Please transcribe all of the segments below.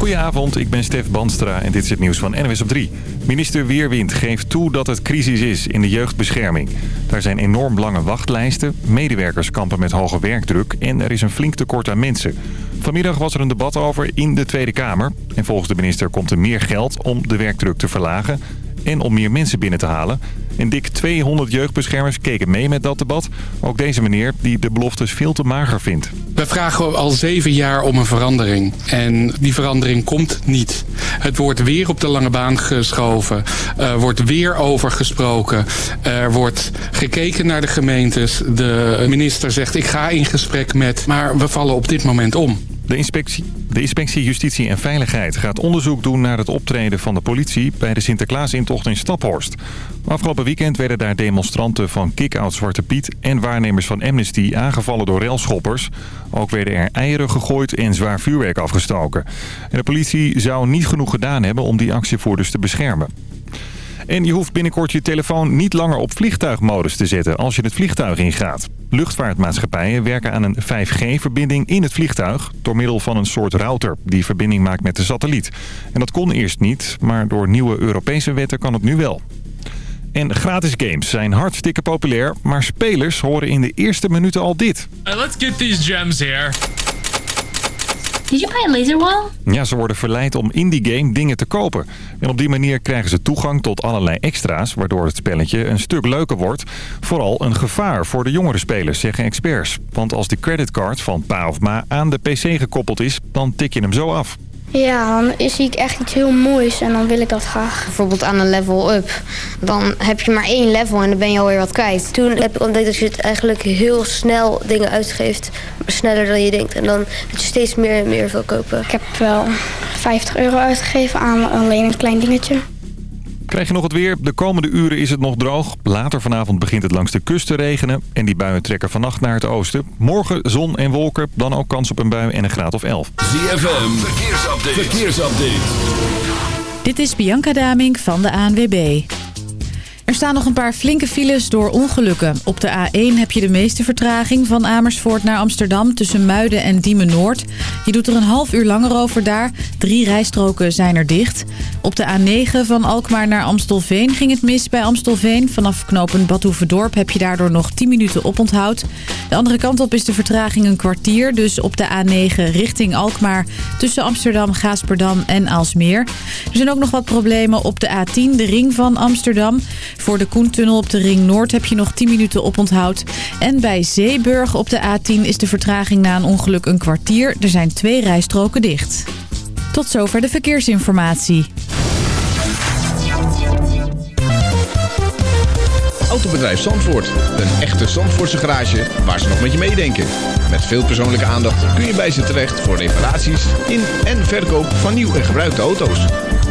Goedenavond, ik ben Stef Banstra en dit is het nieuws van NWS op 3. Minister Weerwind geeft toe dat het crisis is in de jeugdbescherming. Daar zijn enorm lange wachtlijsten, medewerkers kampen met hoge werkdruk... en er is een flink tekort aan mensen. Vanmiddag was er een debat over in de Tweede Kamer. En volgens de minister komt er meer geld om de werkdruk te verlagen en om meer mensen binnen te halen. En dik 200 jeugdbeschermers keken mee met dat debat. Ook deze meneer die de beloftes veel te mager vindt. We vragen al zeven jaar om een verandering. En die verandering komt niet. Het wordt weer op de lange baan geschoven. Er wordt weer over gesproken. Er wordt gekeken naar de gemeentes. De minister zegt ik ga in gesprek met... maar we vallen op dit moment om. De inspectie, de inspectie Justitie en Veiligheid gaat onderzoek doen naar het optreden van de politie bij de Sinterklaasintocht in Staphorst. Afgelopen weekend werden daar demonstranten van Kick-Out Zwarte Piet en waarnemers van Amnesty aangevallen door railschoppers. Ook werden er eieren gegooid en zwaar vuurwerk afgestoken. En de politie zou niet genoeg gedaan hebben om die actievoerders te beschermen. En je hoeft binnenkort je telefoon niet langer op vliegtuigmodus te zetten als je het vliegtuig ingaat. Luchtvaartmaatschappijen werken aan een 5G-verbinding in het vliegtuig... door middel van een soort router die verbinding maakt met de satelliet. En dat kon eerst niet, maar door nieuwe Europese wetten kan het nu wel. En gratis games zijn hartstikke populair, maar spelers horen in de eerste minuten al dit. let's get these gems here. Did you buy a laser wall? Ja, ze worden verleid om in die game dingen te kopen. En op die manier krijgen ze toegang tot allerlei extra's... waardoor het spelletje een stuk leuker wordt. Vooral een gevaar voor de jongere spelers, zeggen experts. Want als de creditcard van pa of ma aan de pc gekoppeld is... dan tik je hem zo af. Ja, dan zie ik echt iets heel moois en dan wil ik dat graag. Bijvoorbeeld aan een level up. Dan heb je maar één level en dan ben je alweer wat kwijt. Toen heb ik ontdekt dat je het eigenlijk heel snel dingen uitgeeft. Sneller dan je denkt. En dan moet je steeds meer en meer veel kopen. Ik heb wel 50 euro uitgegeven aan alleen een klein dingetje. Krijg je nog het weer? De komende uren is het nog droog. Later vanavond begint het langs de kust te regenen. En die buien trekken vannacht naar het oosten. Morgen zon en wolken. Dan ook kans op een bui en een graad of 11. ZFM, verkeersupdate. verkeersupdate. Dit is Bianca Daming van de ANWB. Er staan nog een paar flinke files door ongelukken. Op de A1 heb je de meeste vertraging van Amersfoort naar Amsterdam... tussen Muiden en Diemen-Noord. Je doet er een half uur langer over daar. Drie rijstroken zijn er dicht. Op de A9 van Alkmaar naar Amstelveen ging het mis bij Amstelveen. Vanaf knooppunt Badhoevedorp heb je daardoor nog 10 minuten oponthoud. De andere kant op is de vertraging een kwartier. Dus op de A9 richting Alkmaar tussen Amsterdam, Gaasperdam en Aalsmeer. Er zijn ook nog wat problemen op de A10, de ring van Amsterdam... Voor de Koentunnel op de Ring Noord heb je nog 10 minuten oponthoud. En bij Zeeburg op de A10 is de vertraging na een ongeluk een kwartier. Er zijn twee rijstroken dicht. Tot zover de verkeersinformatie. Autobedrijf Zandvoort. Een echte Zandvoortse garage waar ze nog met je meedenken. Met veel persoonlijke aandacht kun je bij ze terecht voor reparaties in en verkoop van nieuw en gebruikte auto's.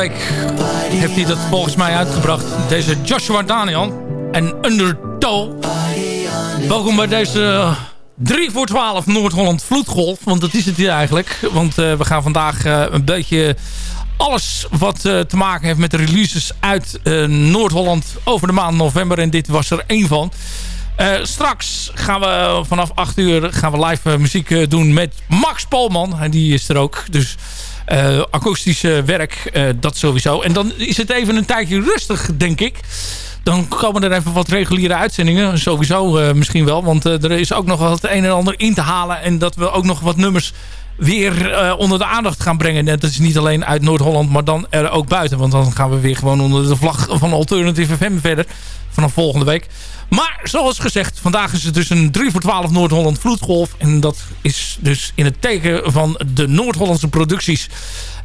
Week heeft hij dat volgens mij uitgebracht. Deze Joshua Daniel en Undertow. Welkom bij deze 3 voor 12 Noord-Holland Vloedgolf. Want dat is het hier eigenlijk. Want uh, we gaan vandaag uh, een beetje alles wat uh, te maken heeft met de releases uit Noord-Holland over de maand november. En dit was er één van. straks gaan we vanaf 8 uur gaan we live muziek doen met Max Polman. En die is er ook. Dus uh, akoestische werk, uh, dat sowieso. En dan is het even een tijdje rustig, denk ik. Dan komen er even wat reguliere uitzendingen. Sowieso uh, misschien wel. Want er is ook nog wat een en ander in te halen. En dat we ook nog wat nummers weer onder de aandacht gaan brengen. Dat is niet alleen uit Noord-Holland, maar dan er ook buiten. Want dan gaan we weer gewoon onder de vlag van Alternative FM verder. Vanaf volgende week. Maar zoals gezegd, vandaag is het dus een 3 voor 12 Noord-Holland vloedgolf. En dat is dus in het teken van de Noord-Hollandse producties.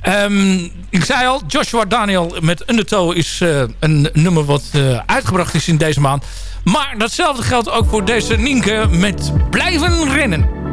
Um, ik zei al, Joshua Daniel met Undertow is uh, een nummer wat uh, uitgebracht is in deze maand. Maar datzelfde geldt ook voor deze Nienke met Blijven Rennen.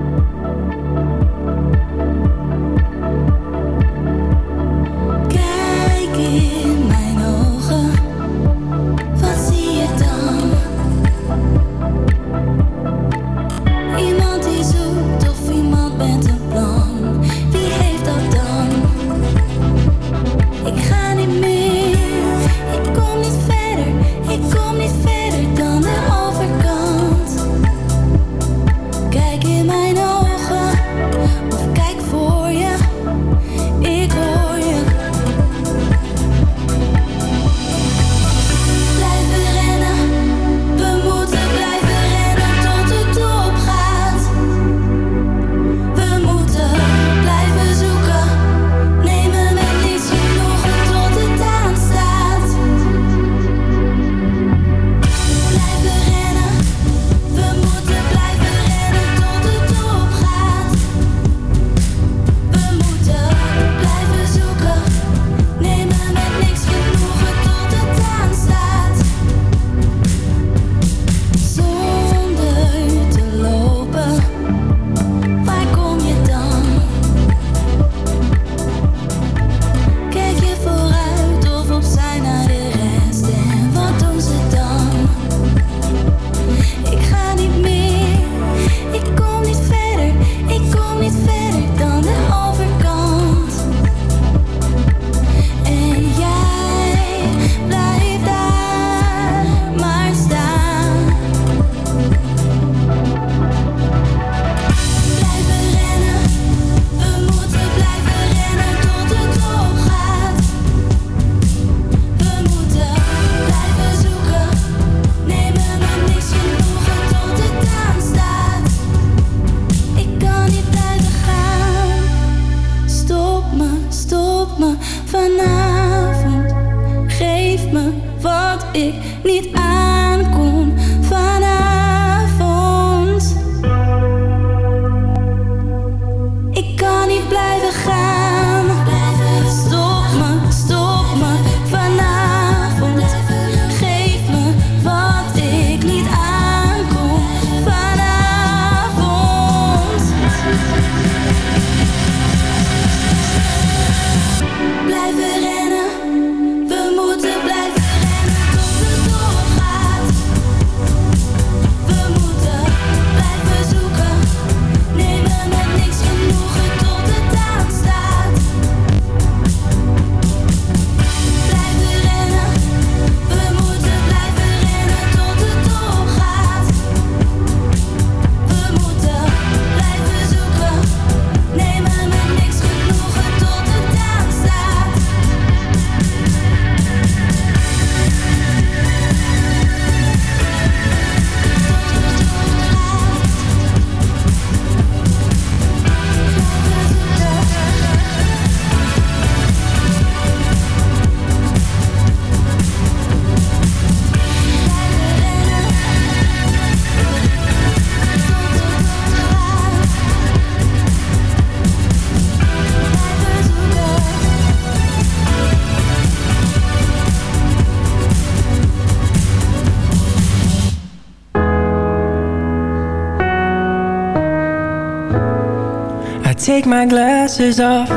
Take my glasses off.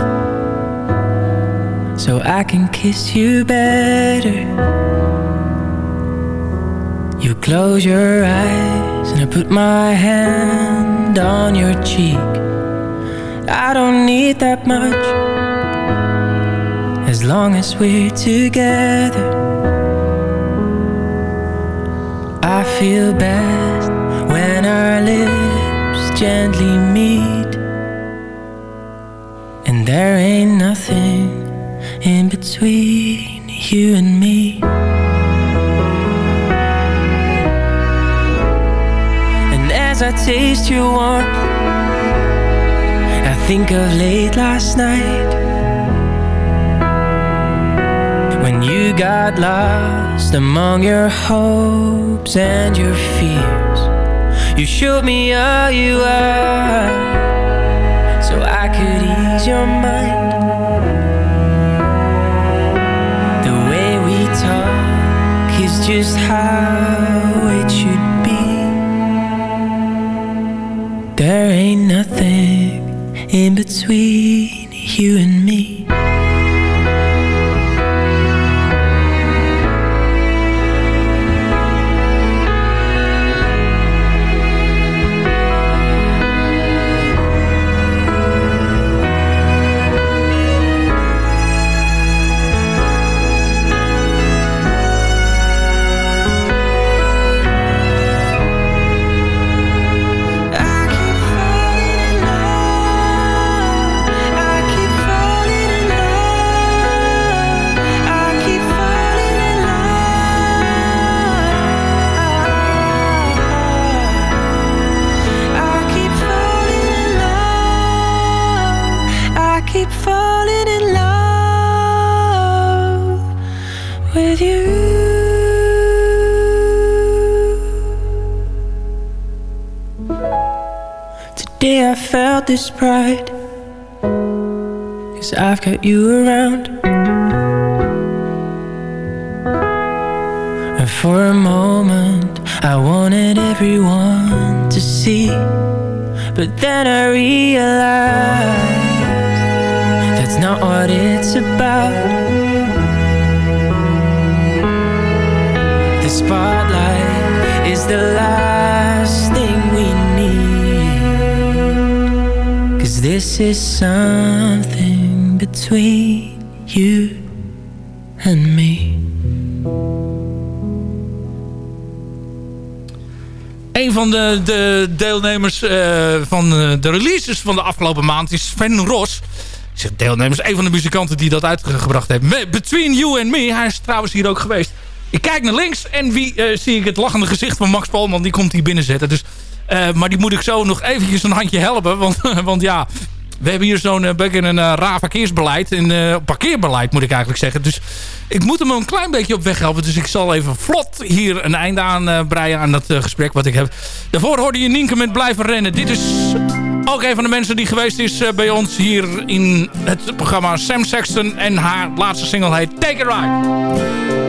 so I can kiss you better. You close your eyes and I put my hand on your cheek. I don't need that much as long as we're together. I feel best when our lips gently meet, there ain't nothing in between you and me. And as I taste your warmth, I think of late last night when you got lost among your hopes and your fears. You showed me all you are could ease your mind. The way we talk is just how it should be. There ain't nothing in between you and me. This pride, cause I've got you around. And for a moment, I wanted everyone to see. But then I realized that's not what it's about. The spotlight is the last something between you and me. Een van de, de deelnemers eh, van eh, de releases van de afgelopen maand is Sven Ros. Ik deelnemers, een van de muzikanten die dat uitgebracht heeft. Between You and Me, hij is trouwens hier ook geweest. Ik kijk naar links en wie eh, zie ik het lachende gezicht van Max Polman. Die komt hier binnenzetten. Dus, maar die moet ik zo nog eventjes een handje helpen. Want, want ja, we hebben hier zo'n eh, beetje een eh, raar verkeersbeleid. Eh, parkeerbeleid moet ik eigenlijk zeggen. Dus ik moet hem een klein beetje op weg helpen. Dus ik zal even vlot hier een einde aan eh, breien aan dat gesprek wat ik heb. Daarvoor hoorde je Nienke met blijven rennen. Dit is ook een van de mensen die geweest is bij ons hier in het programma Sam Sexton. En haar laatste single heet Take It Right.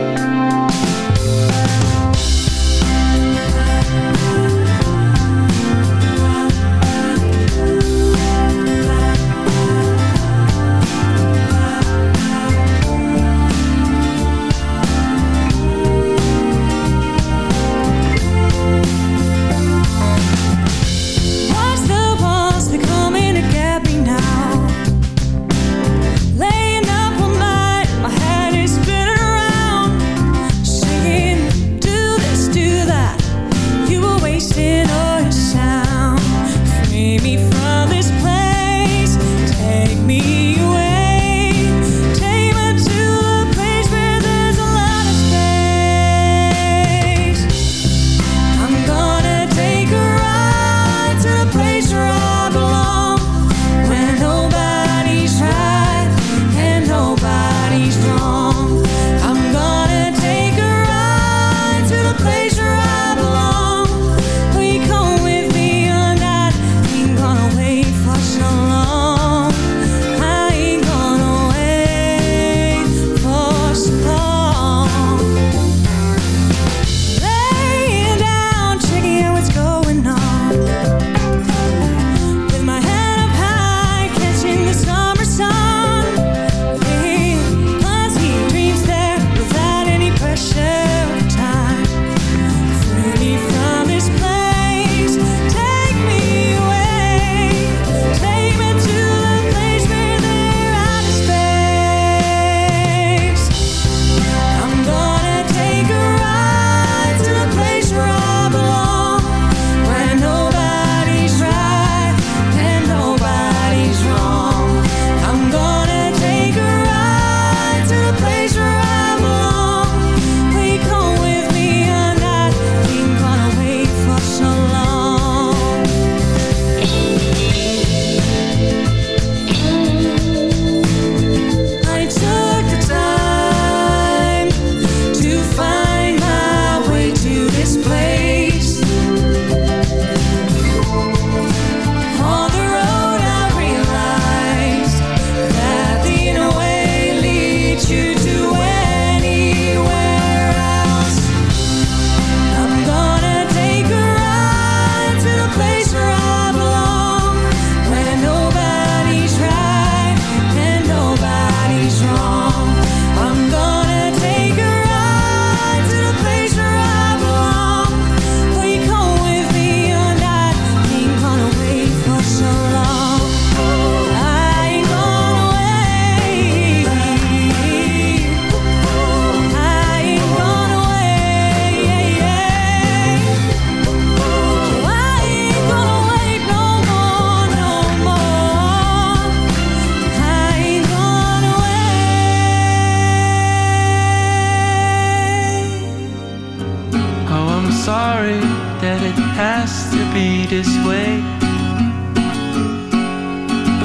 Sorry that it has to be this way.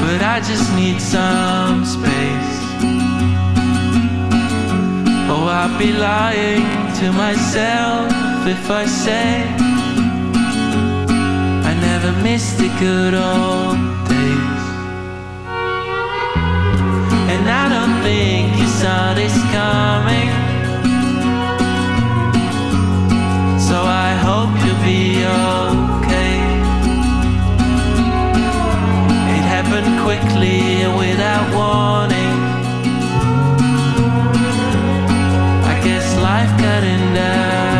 But I just need some space. Oh, I'd be lying to myself if I say I never missed the good old days. And I don't think you saw this coming. Hope you'll be okay. It happened quickly and without warning. I guess life got in the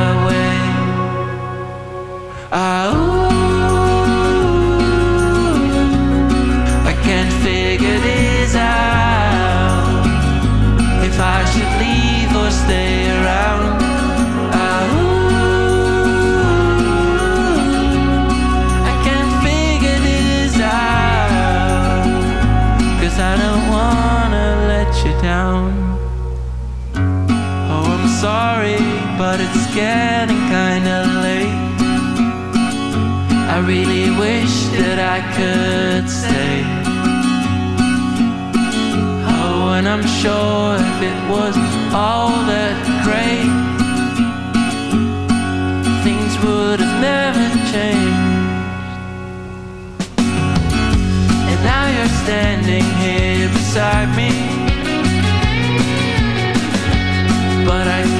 getting kinda late. I really wish that I could stay. Oh, and I'm sure if it was all that great, things would have never changed. And now you're standing here beside me. But I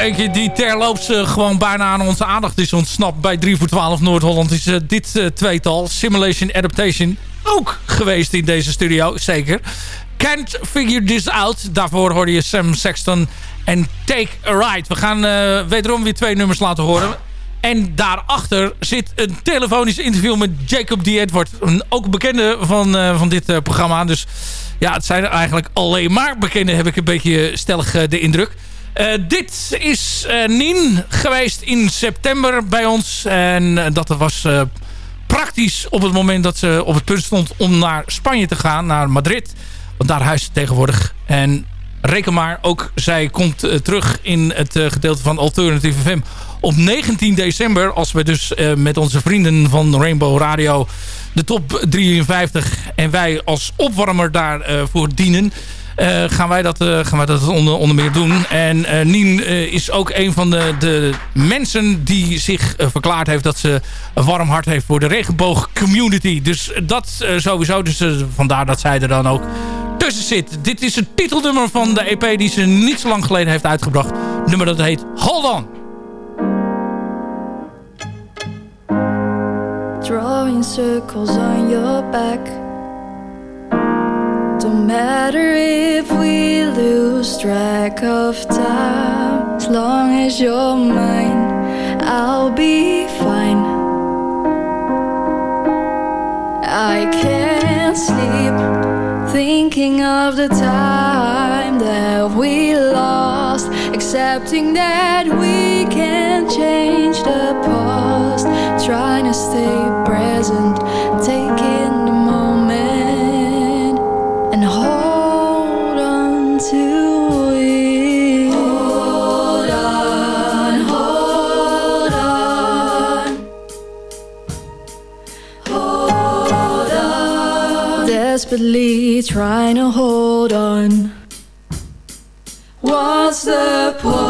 eentje die terloops eh, gewoon bijna aan onze aandacht is ontsnapt bij 3 voor 12 Noord-Holland is eh, dit eh, tweetal. Simulation Adaptation. Ook geweest in deze studio, zeker. Can't Figure This Out. Daarvoor hoorde je Sam Sexton en Take a Ride. We gaan wederom weer twee nummers laten horen. En daarachter zit een telefonisch interview met Jacob D. Edward. Een ook bekende van, van dit programma. Dus ja, het zijn er eigenlijk alleen maar bekende, heb ik een beetje stellig de indruk. Eh, dit is eh Nien geweest in september bij ons. En eh, dat was praktisch op het moment dat ze op het punt stond om naar Spanje te gaan. Naar Madrid. Want daar huist ze tegenwoordig. En reken maar, ook zij komt terug in het gedeelte van Alternative FM op 19 december. Als we dus met onze vrienden van Rainbow Radio de top 53 en wij als opwarmer daarvoor voor dienen. Eh, gaan, wij dat, eh, gaan wij dat onder, onder meer doen. En eh, Nien is ook een van de, de mensen die zich verklaard heeft dat ze een warm hart heeft voor de regenboog community. Dus dat sowieso. Dus vandaar dat zij er dan ook tussen zit. Dit is het titelnummer van de EP die ze niet zo lang geleden heeft uitgebracht. Nummer dat heet Hold On. Drawing circles on your back. Don't matter if we lose track of time. As long as you're mine, I'll be fine. I can't sleep thinking of the time that we lost. Accepting that we can't change Desperately trying to hold on. What's the point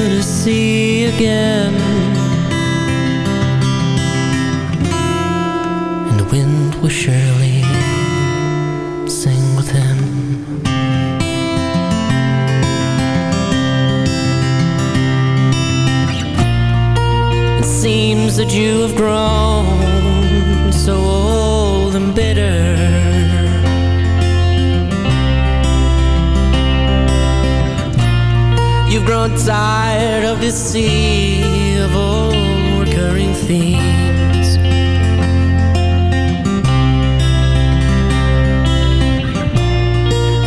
sea again. And the wind will surely sing with him. It seems that you have grown so Tired of this sea of old recurring themes.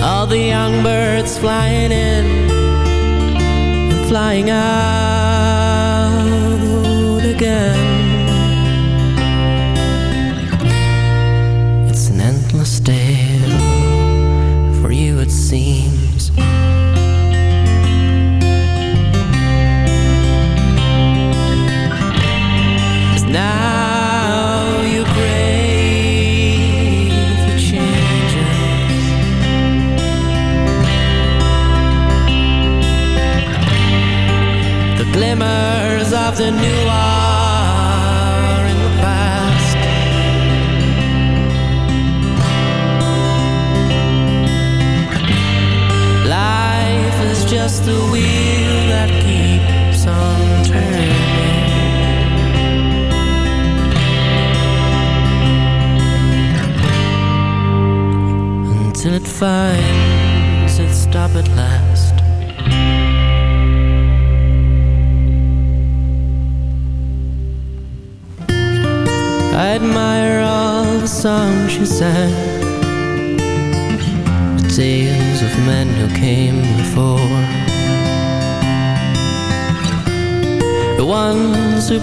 All the young birds flying in flying out glimmers of the new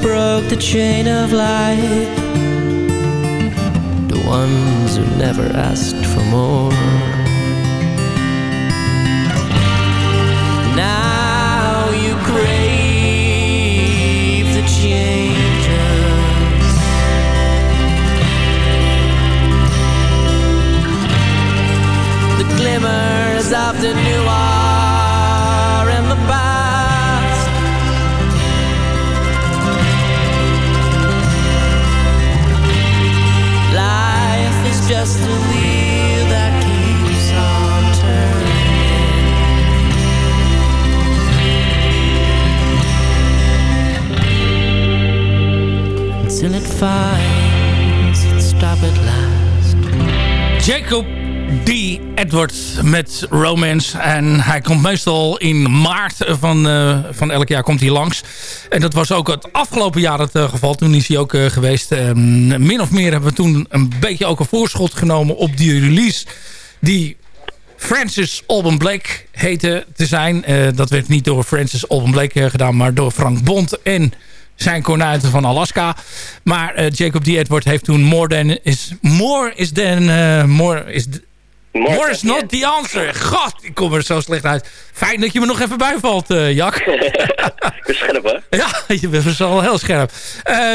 broke the chain of life, the ones who never asked for more. Now you crave the changes. The glimmers of the new finds its stop at last. Jacob D. Edward met Romance. En hij komt meestal in maart van, eh, van elk jaar komt hij langs. En dat was ook het afgelopen jaar het eh, geval. Toen is hij ook eh, geweest. Ehm, min of meer hebben we toen een beetje ook een voorschot genomen op die release. Die Francis Alban Blake heette te zijn. Dat werd niet door Francis Alban Blake gedaan, maar door Frank Bond en zijn kornuiten van Alaska. Maar eh, Jacob D. Edward heeft toen More Than Is More is than uh, More is More, is not the answer. God, ik kom er zo slecht uit. Fijn dat je me nog even bijvalt, uh, Jak. ik ben scherp, hè? Ja, je bent al heel scherp.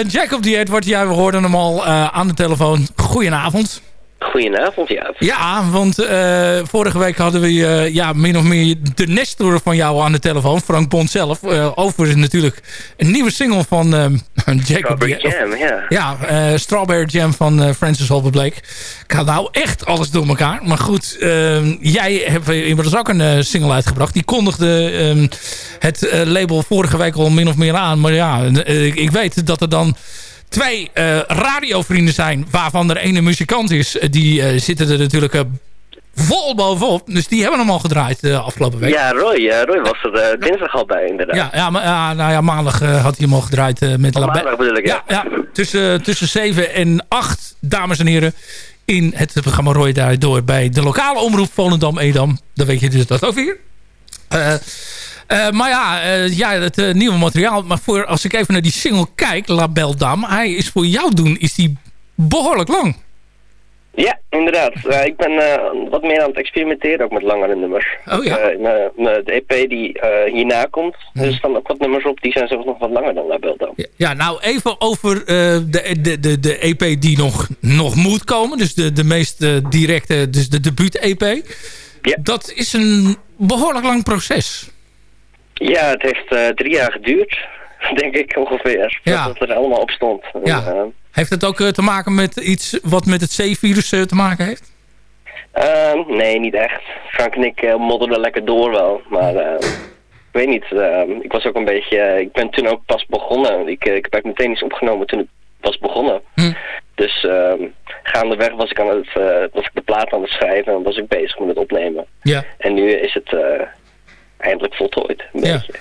Jacob D. Edward, ja, we hoorden hem al aan de telefoon. Goedenavond. Goedenavond, ja. Ja, want uh, vorige week hadden we uh, ja, min of meer de Nestor van jou aan de telefoon. Frank Bond zelf. Uh, overigens natuurlijk een nieuwe single van Jacob. Strawberry Jam, ja. Ja, Strawberry Jam van Francis Holbert Blake. Ik had nou echt alles door elkaar. Maar goed, jij hebt inmiddels ook een single uitgebracht. Die kondigde ehm, het label vorige week al min of meer aan. Maar ja, ik weet dat er dan twee uh, radiovrienden zijn... waarvan er ene muzikant is. Die uh, zitten er natuurlijk vol bovenop. Dus die hebben hem al gedraaid de afgelopen week. Ja, Roy, Roy was er dinsdag al bij inderdaad. Ja, ja, maar, nou ja maandag had hij hem al gedraaid. met oh, maandag bedoel ik, ja. ja, ja tussen, tussen 7 en 8, dames en heren... in het programma Roy daar door bij de lokale omroep Volendam-Edam. Dan weet je dus dat ook weer. Uh, maar ja, uh, ja het uh, nieuwe materiaal. Maar voor, als ik even naar die single kijk, La Belle Dame. Hij is voor jou doen, is die behoorlijk lang. Ja, inderdaad. ik ben wat meer aan het experimenteren ook met langere nummers. Oh ja? de EP die hierna komt, er staan ook wat nummers op. Die zijn zelfs nog wat langer dan La Belle Dame. Ja, ja nou even over de, de, de, de EP die nog, nog moet komen. Dus de, de meest directe, dus de debuut-EP. Ja. Dat is een behoorlijk lang proces. Ja, het heeft uh, drie jaar geduurd, denk ik ongeveer. Ja. Dat het er allemaal op stond. Ja. En, uh, heeft het ook uh, te maken met iets wat met het C-virus te maken heeft? Ehm, nee, niet echt. Frank en ik modderden lekker door wel. Maar ik weet niet. ehm, ik was ook een beetje... ik ben toen ook pas begonnen. Ik, ik heb eigenlijk meteen iets opgenomen toen ik was begonnen. Hm. Dus ehm, gaandeweg was ik, aan het, was ik de plaat aan het schrijven en was ik bezig met het opnemen. Ja. En nu is het eindelijk voltooid. Een ja. beetje.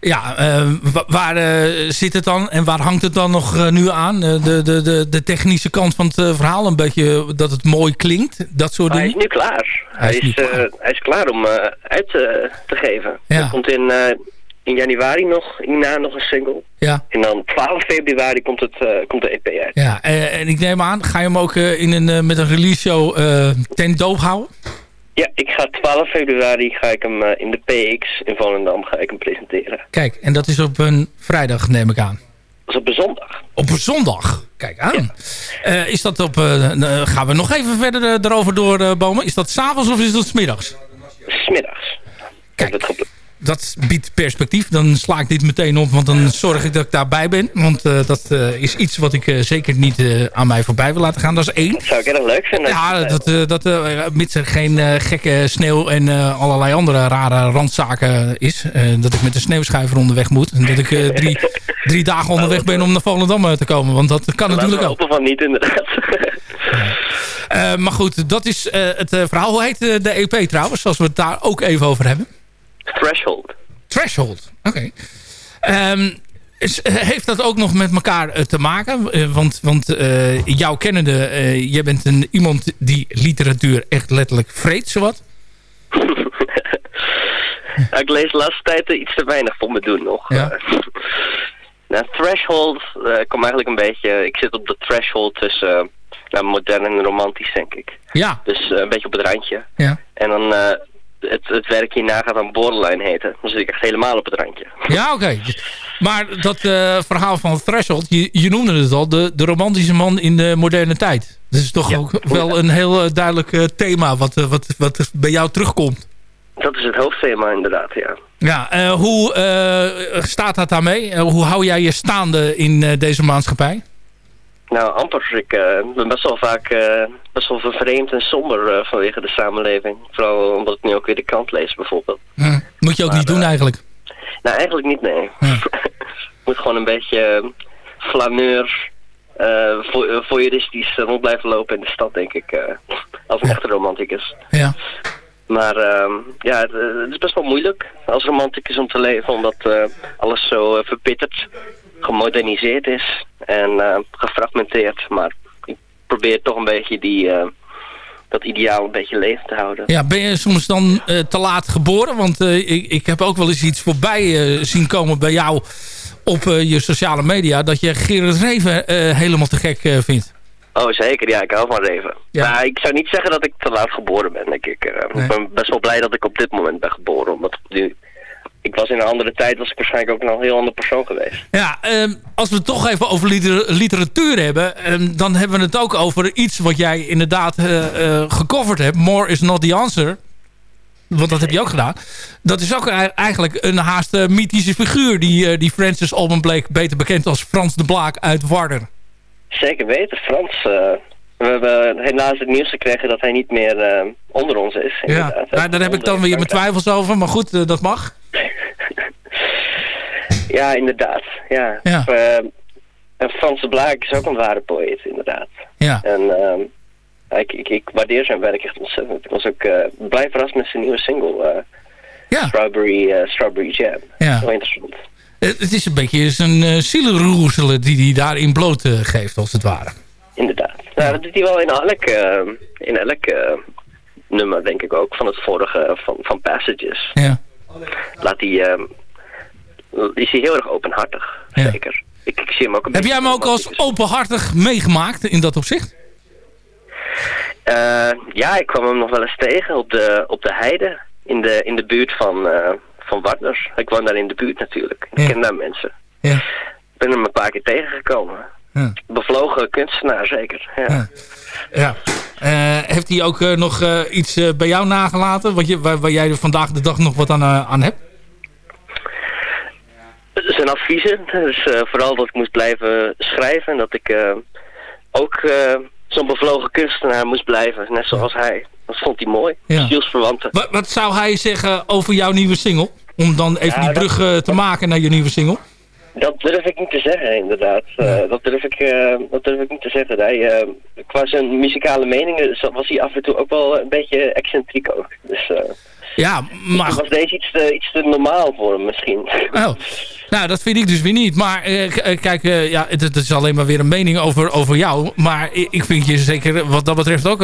Ja, uh, waar uh, zit het dan en waar hangt het dan nog uh, nu aan? de, de, de, de technische kant van het verhaal, een beetje dat het mooi klinkt, dat soort dingen? Hij is nu klaar. Hij, hij is, klaar. hij is klaar om uit te geven. Ja. Er komt in, in januari nog, hierna nog een single. Ja. En dan 12 februari komt, het, komt de EP uit. Ja, en ik neem aan, ga je hem ook in een, met een release show ten doop houden? Ja, ik ga 12 februari ga ik hem uh, in de PX in Volendam ga ik hem presenteren. Kijk, en dat is op een vrijdag neem ik aan. Dat is op een zondag. Op een zondag? Kijk aan. Ja. Uh, is dat op... Uh, gaan we nog even verder erover doorbomen. Is dat s'avonds of is dat smiddags? Smiddags. Kijk, dat, dat biedt perspectief. Dan sla ik dit meteen op, want dan zorg ik dat ik daarbij ben. Want uh, dat uh, is iets wat ik uh, zeker niet aan mij voorbij wil laten gaan. Dat is één. Dat zou ik erg leuk vinden. Ja, dat, dat, mits er geen gekke sneeuw en allerlei andere rare randzaken is. dat ik met de sneeuwschuiver onderweg moet. En dat ik drie, drie dagen onderweg ben om naar Volendam te komen. Want dat kan Laat natuurlijk ook. van niet, inderdaad. maar goed, dat is het verhaal. Hoe heet de EP trouwens? Als we het daar ook even over hebben. Threshold. Threshold, oké. Okay. Um, heeft dat ook nog met elkaar uh, te maken? Uh, want want uh, jouw kennende, jij bent een, iemand die literatuur echt letterlijk vreet, zowat. Ik lees de laatste tijd eh, iets te weinig voor me doen nog. Ja. Eh, nou, threshold eh, ik kom eigenlijk een beetje... Ik zit op de threshold tussen eh, nou, modern en romantisch, denk ik. Ja. Dus eh, een beetje op het randje. Ja. En dan eh, het, het werk hierna gaat dan borderline heten. Dan zit ik echt helemaal op het randje. Ja, oké. Maar dat eh, verhaal van Threshold, je, je noemde het al, de, de romantische man in de moderne tijd. Dat is toch ook wel een heel eh, duidelijk eh, thema wat, wat, wat bij jou terugkomt. Dat is het hoofdthema inderdaad, ja. Ja, eh, hoe staat dat daarmee? Hoe hou jij je staande in deze maatschappij? Nou, amper. Ik eh, ben best wel vaak eh, best wel vervreemd en somber eh, vanwege de samenleving. Vooral omdat ik nu ook weer de krant lees bijvoorbeeld. Hm, Moet je ook niet doen eigenlijk. Nou, eigenlijk niet, nee. Ik moet gewoon een beetje flaneur, vo- voyeuristisch rond blijven lopen in de stad, denk ik. als een echte romanticus. Ja. Maar ehm, ja, het, het is best wel moeilijk als romanticus om te leven, omdat alles zo eh, verbitterd, gemoderniseerd is en eh, gefragmenteerd. Maar ik probeer toch een beetje die, eh, dat ideaal een beetje leven te houden. Ja, ben je soms dan eh, te laat geboren? Want ik, ik heb ook wel eens iets voorbij zien komen bij jou op je sociale media... dat je Gerard Reven helemaal te gek vindt. Oh, zeker. Ja, ik hou van Reven. Maar ik zou niet zeggen dat ik te laat geboren ben, denk ik. Ik ben best wel blij dat ik op dit moment ben geboren. Omdat nu... Ik was in een andere tijd, was ik waarschijnlijk ook een heel ander persoon geweest. Ja, ehm, als we het toch even over liter- literatuur hebben... ehm, dan hebben we het ook over iets wat jij inderdaad eh, gecoverd hebt. More is not the answer. Want dat heb je ook gedaan. Dat is ook ei- eigenlijk een haast eh, mythische figuur... die, die Francis Alban Blake beter bekend als Frans de Blaak uit Warder. Zeker weten, Frans. we hebben helaas het nieuws gekregen dat hij niet meer onder ons is. Ja, nou, daar heb ik dan weer mijn twijfels over. Maar goed, dat mag. Ja, inderdaad. Ja. Ja. Eh, en Frans de Blaak is ook een ware poëet, inderdaad. Ja. En ehm, ik, ik, ik waardeer zijn werk echt ontzettend. Ik was ook eh, blij verrast met zijn nieuwe single. eh, Strawberry, eh, Strawberry Jam. Ja. Heel interessant. Het is een beetje zijn uh, zielenroezelen die hij daarin bloot geeft, als het ware. Inderdaad. Nou, dat doet hij wel in elk, in elk nummer, denk ik ook, van het vorige, van, van Passages. Ja. Laat hij, eh, is hij heel erg openhartig, zeker. Ik, ik zie hem ook een Heb jij hem ook als openhartig meegemaakt in dat opzicht? Eh, ja, ik kwam hem nog wel eens tegen op de, op de heide, in de, in de buurt van, eh van Warners. Ik woon daar in de buurt natuurlijk. Ik ken daar mensen. Ja. Ik ben hem een paar keer tegengekomen. Ja. Bevlogen kunstenaar, zeker. Ja. Ja. Eh, heeft hij ook nog iets bij jou nagelaten? Wat je, waar, waar jij er vandaag de dag nog wat aan, aan hebt? Zijn adviezen, dus eh, vooral dat ik moest blijven schrijven en dat ik eh, ook eh, zo'n bevlogen kunstenaar moest blijven, net zoals hij. Dat vond hij mooi. Ja. Wat, wat zou hij zeggen over jouw nieuwe single? Om dan even Ja, die brug te maken naar je nieuwe single. Dat durf ik niet te zeggen, inderdaad. Dat, durf ik, dat durf ik niet te zeggen. Hij, qua zijn muzikale meningen was hij af en toe ook wel een beetje excentriek ook. Dus Ja, maar... was deze iets te, iets te normaal voor hem misschien. Oh. Nou, dat vind ik dus weer niet. Maar eh, eh, kijk, eh, ja, het, het is alleen maar weer een mening over, over jou. Maar ik vind je zeker wat dat betreft ook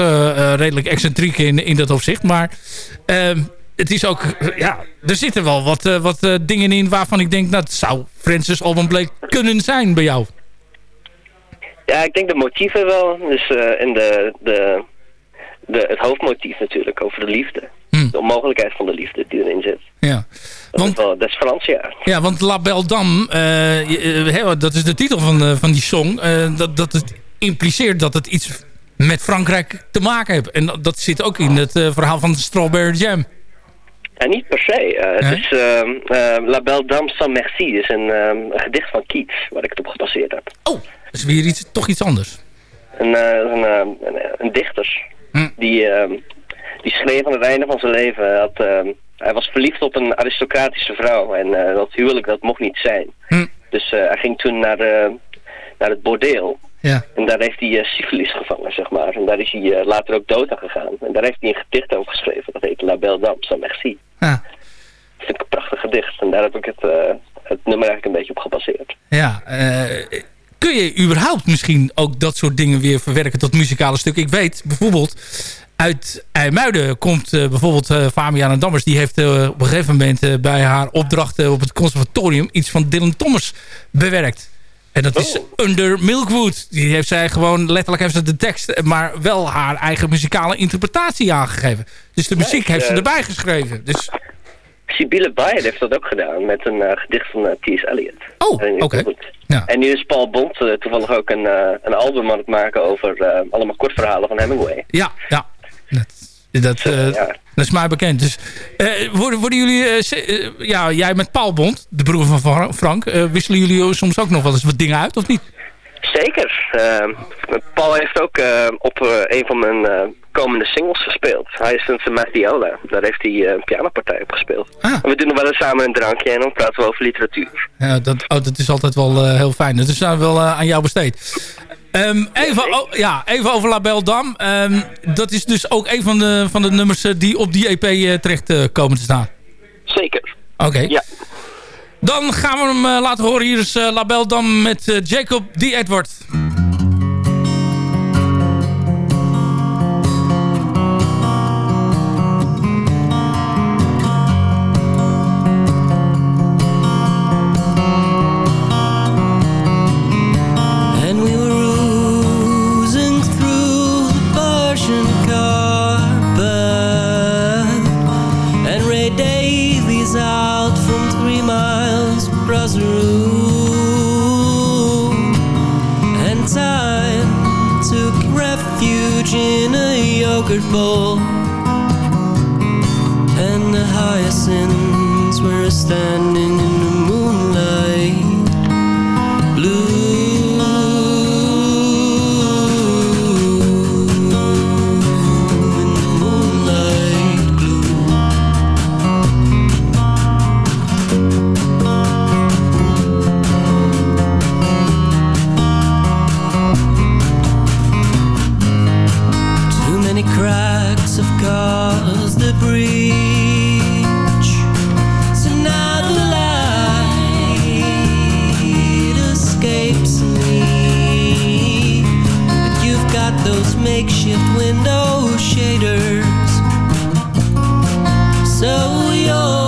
redelijk excentriek in, in dat opzicht. Maar ehm, het is ook, ja, er zitten wel wat, wat dingen in waarvan ik denk, nou, het zou Francis Alban Blake kunnen zijn bij jou. Ja, ik denk de motieven wel. Dus, en de, de, de, het hoofdmotief natuurlijk over de liefde. De onmogelijkheid van de liefde die erin zit. Ja. Dat, is, wel, dat is Frans, ja. Ja, want La Belle Dame, eh, eh, dat is de titel van, eh, van die song. dat, dat het impliceert dat het iets met Frankrijk te maken heeft. En dat, dat zit ook in het verhaal van de Strawberry Jam. Ja, niet per se. Het is La Belle Dame sans merci. is een, gedicht van Keats, waar ik het op gebaseerd heb. Dat is weer iets, toch iets anders. Een, een, een, een dichter. Die, ehm, die schreef aan het einde van zijn leven. Dat, ehm, hij was verliefd op een aristocratische vrouw. En eh, dat huwelijk dat mocht niet zijn. Dus eh, hij ging toen naar, naar het bordeel. Ja. En daar heeft hij eh, syfilis gevangen, zeg maar. En daar is hij eh, later ook dood aan gegaan. En daar heeft hij een gedicht over geschreven. Dat heet La Belle Dame sans merci. Ja. Dat vind ik een prachtig gedicht. En daar heb ik het, eh, het nummer eigenlijk een beetje op gebaseerd. Ja, eh, kun je überhaupt misschien ook dat soort dingen weer verwerken tot muzikale stukken? Ik weet bijvoorbeeld uit IJmuiden komt eh, bijvoorbeeld uh, Fabiana Dammers. Die heeft uh, op een gegeven moment bij haar opdracht op het conservatorium... iets van Dylan Thomas bewerkt. En dat is Under Milkwood. Die heeft zij gewoon, letterlijk heeft ze de tekst... maar wel haar eigen muzikale interpretatie aangegeven. Dus de muziek heeft ze erbij geschreven. Dus... Sibylle Bayer heeft dat ook gedaan met een gedicht van T.S. Eliot. Oh, oké. Okay. Ja. En nu is Paul Bond toevallig ook een, een album aan het maken over allemaal kortverhalen van Hemingway. Ja, ja. Dat, dat, uh, ja. dat is mij bekend. Dus uh, worden, worden jullie, uh, ja, jij met Paul Bond, de broer van Frank, wisselen jullie soms ook nog wel eens wat dingen uit, of niet? Zeker. Paul heeft ook op een van mijn komende singles gespeeld. Hij is sinds Mattiola. Daar heeft hij een pianopartij op gespeeld. Ah. En we doen nog wel eens samen een drankje en dan praten we over literatuur. Ja, dat, oh, dat is altijd wel heel fijn. Dat is wel aan jou besteed. Um, even, oh, ja, even over La Belle Dame. Um, dat is dus ook een van de, van de nummers die op die EP terecht komen te staan. Zeker. Oké. Okay. Ja. Dan gaan we hem uh, laten horen. Hier is La Belle Dame met Jacob D. Edward. Bowl And the hyacinths were standing yo.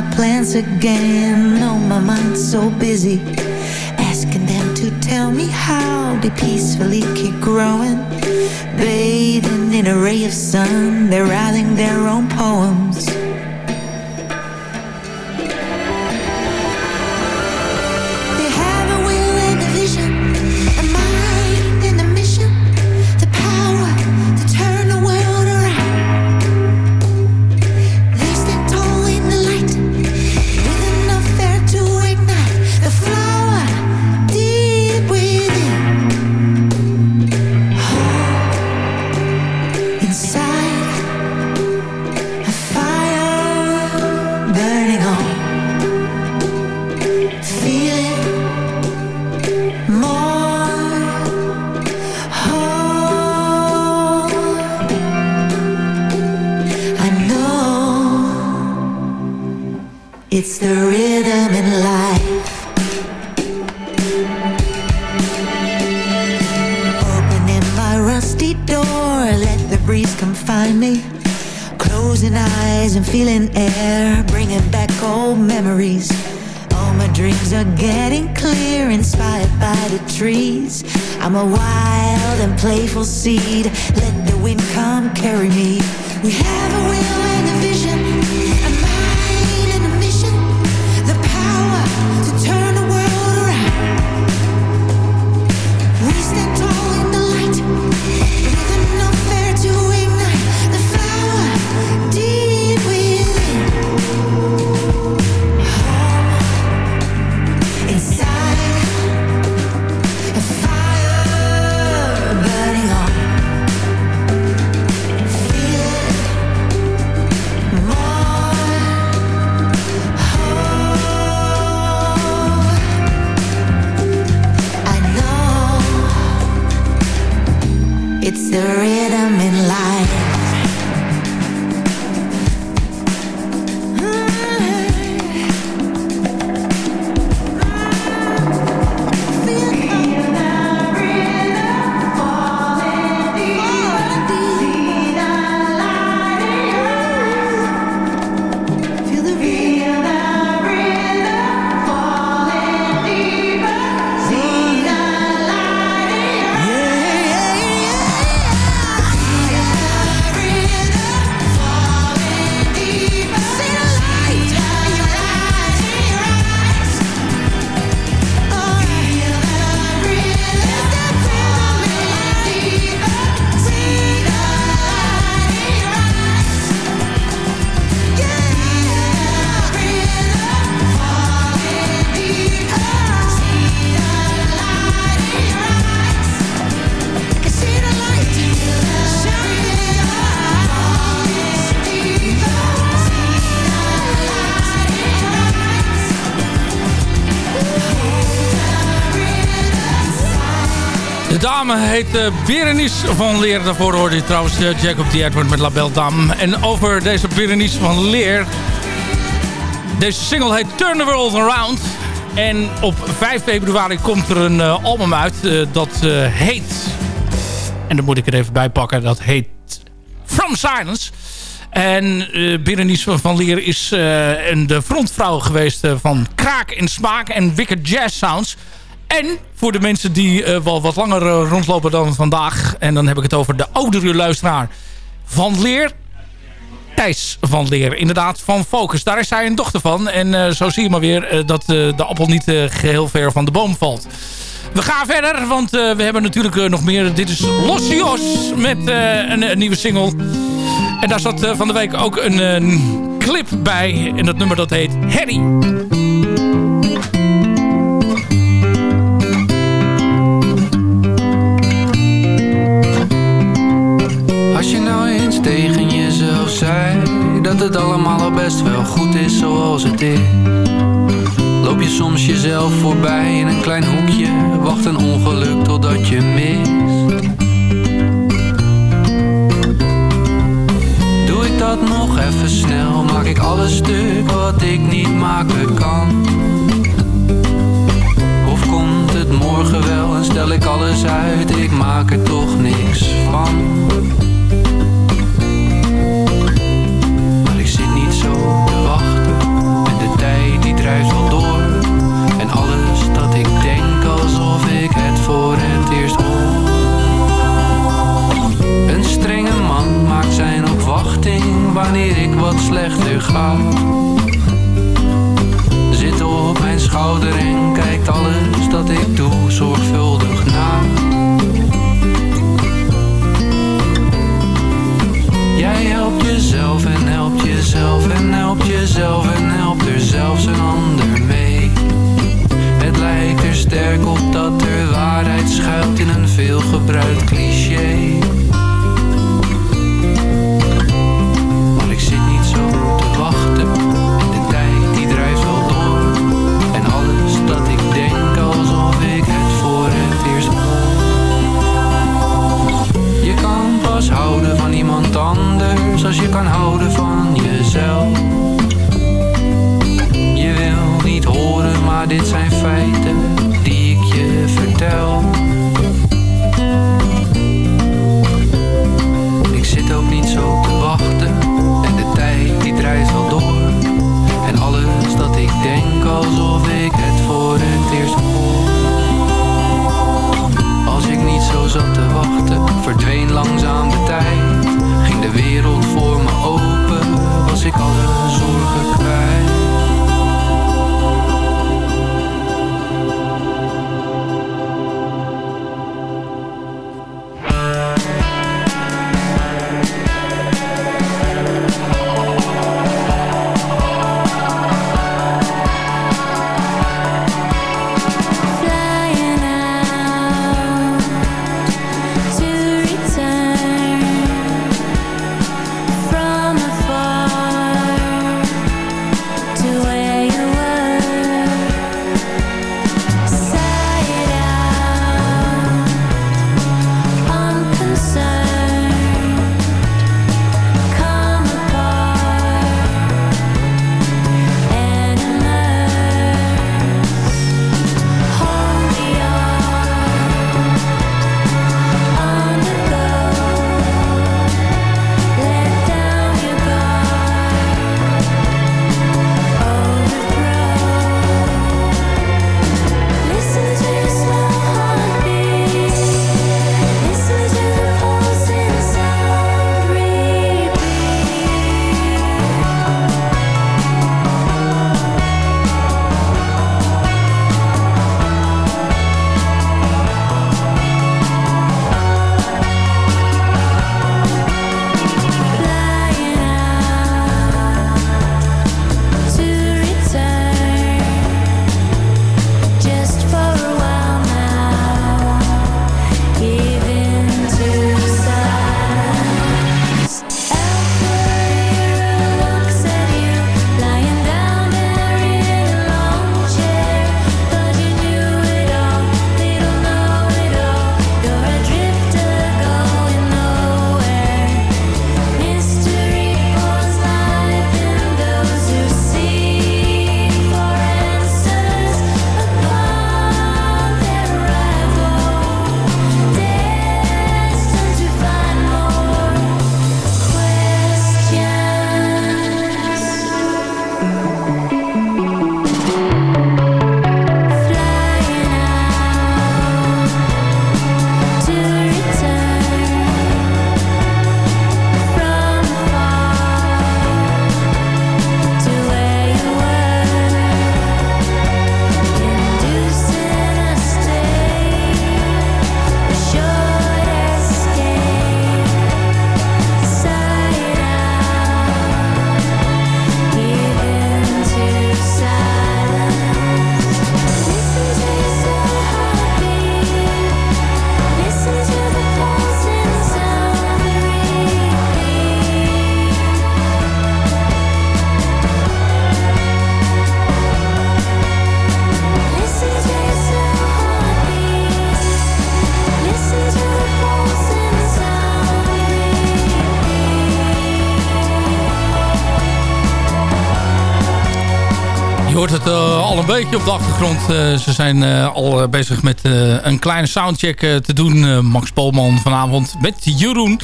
My plans again. Oh, my mind's so busy. Asking them to tell me how they peacefully keep growing. Bathing in a ray of sun, they're writing their own poems. Heet Berenice van Leer. Daarvoor hoorde je trouwens uh, Jacob die Edward met La Belle Dame. En over deze Berenice van Leer... Deze single heet Turn the World Around. En op 5 februari komt er een uh, album uit. dat heet... En dan moet ik er even bij pakken. Dat heet From Silence. En uh, Berenice van Leer is uh, de frontvrouw geweest van Kraak en Smaak en Wicked Jazz Sounds. En voor de mensen die wel wat langer rondlopen dan vandaag... en dan heb ik het over de oudere luisteraar van Leer... Thijs van Leer, inderdaad, van Focus. Daar is zij een dochter van. En zo zie je maar weer dat de appel niet geheel ver van de boom valt. We gaan verder, want we hebben natuurlijk nog meer. Dit is Los Jos met een, een nieuwe single... En daar zat van de week ook een, een, clip bij. En dat nummer dat heet Harry. Dat het allemaal al best wel goed is zoals het is. Loop je soms jezelf voorbij in een klein hoekje Wacht een ongeluk totdat je mist. Dat nog even snel Maak ik alles stuk wat ik niet maken kan? Of komt het morgen wel en stel ik alles uit Ik maak er toch niks van gaat. Zit op mijn schouder en kijkt alles dat ik doe zorgvuldig na. Jij helpt jezelf en helpt jezelf en helpt jezelf en helpt er zelfs een ander mee. Het lijkt er sterk op dat er waarheid schuilt in een veelgebruikt cliché. Het eh, al een beetje op de achtergrond. Eh, ze zijn eh, al bezig met een kleine soundcheck te doen. Max Polman vanavond met Jeroen.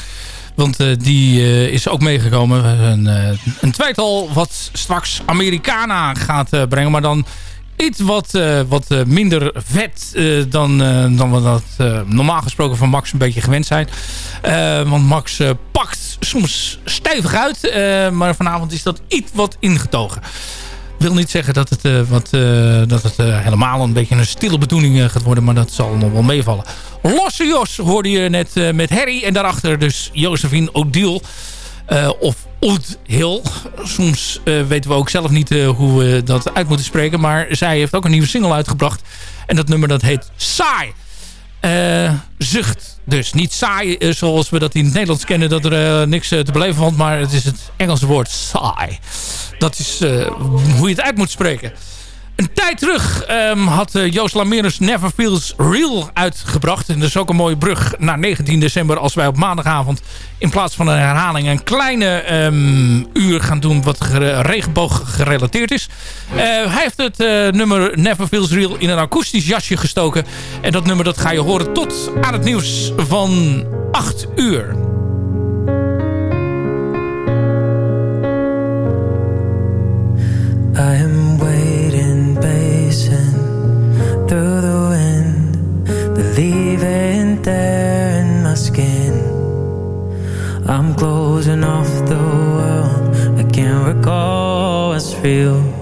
Want die is ook meegekomen. Een, eh, een tweetal wat straks Americana gaat brengen. Maar dan iets wat, wat minder vet dan, dan we dat normaal gesproken van Max een beetje gewend zijn. Want Max pakt soms stevig uit. maar vanavond is dat iets wat ingetogen. Wil niet zeggen dat het, eh, wat, eh, dat het eh, helemaal een beetje een stille bedoeling gaat worden. Maar dat zal nog wel meevallen. Losse Jos hoorde je net met Harry. En daarachter dus Josephine Odile. eh, of Oud Hill. Soms weten we ook zelf niet hoe we dat uit moeten spreken. Maar zij heeft ook een nieuwe single uitgebracht. En dat nummer dat heet Saai. Eh, zucht dus. Niet saai eh, zoals we dat in het Nederlands kennen. Dat er eh, niks te beleven valt. Maar het is het Engelse woord saai. Dat is hoe je het uit moet spreken. Een tijd terug ehm, had eh, Joost Lamerus Never Feels Real uitgebracht. En dat is ook een mooie brug naar 19 december... als wij op maandagavond in plaats van een herhaling... een kleine ehm, uur gaan doen wat regenboog gerelateerd is. Eh, hij heeft het eh, nummer Never Feels Real in een akoestisch jasje gestoken. En dat nummer dat ga je horen tot aan het nieuws van 8 uur. I am feel.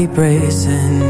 Keep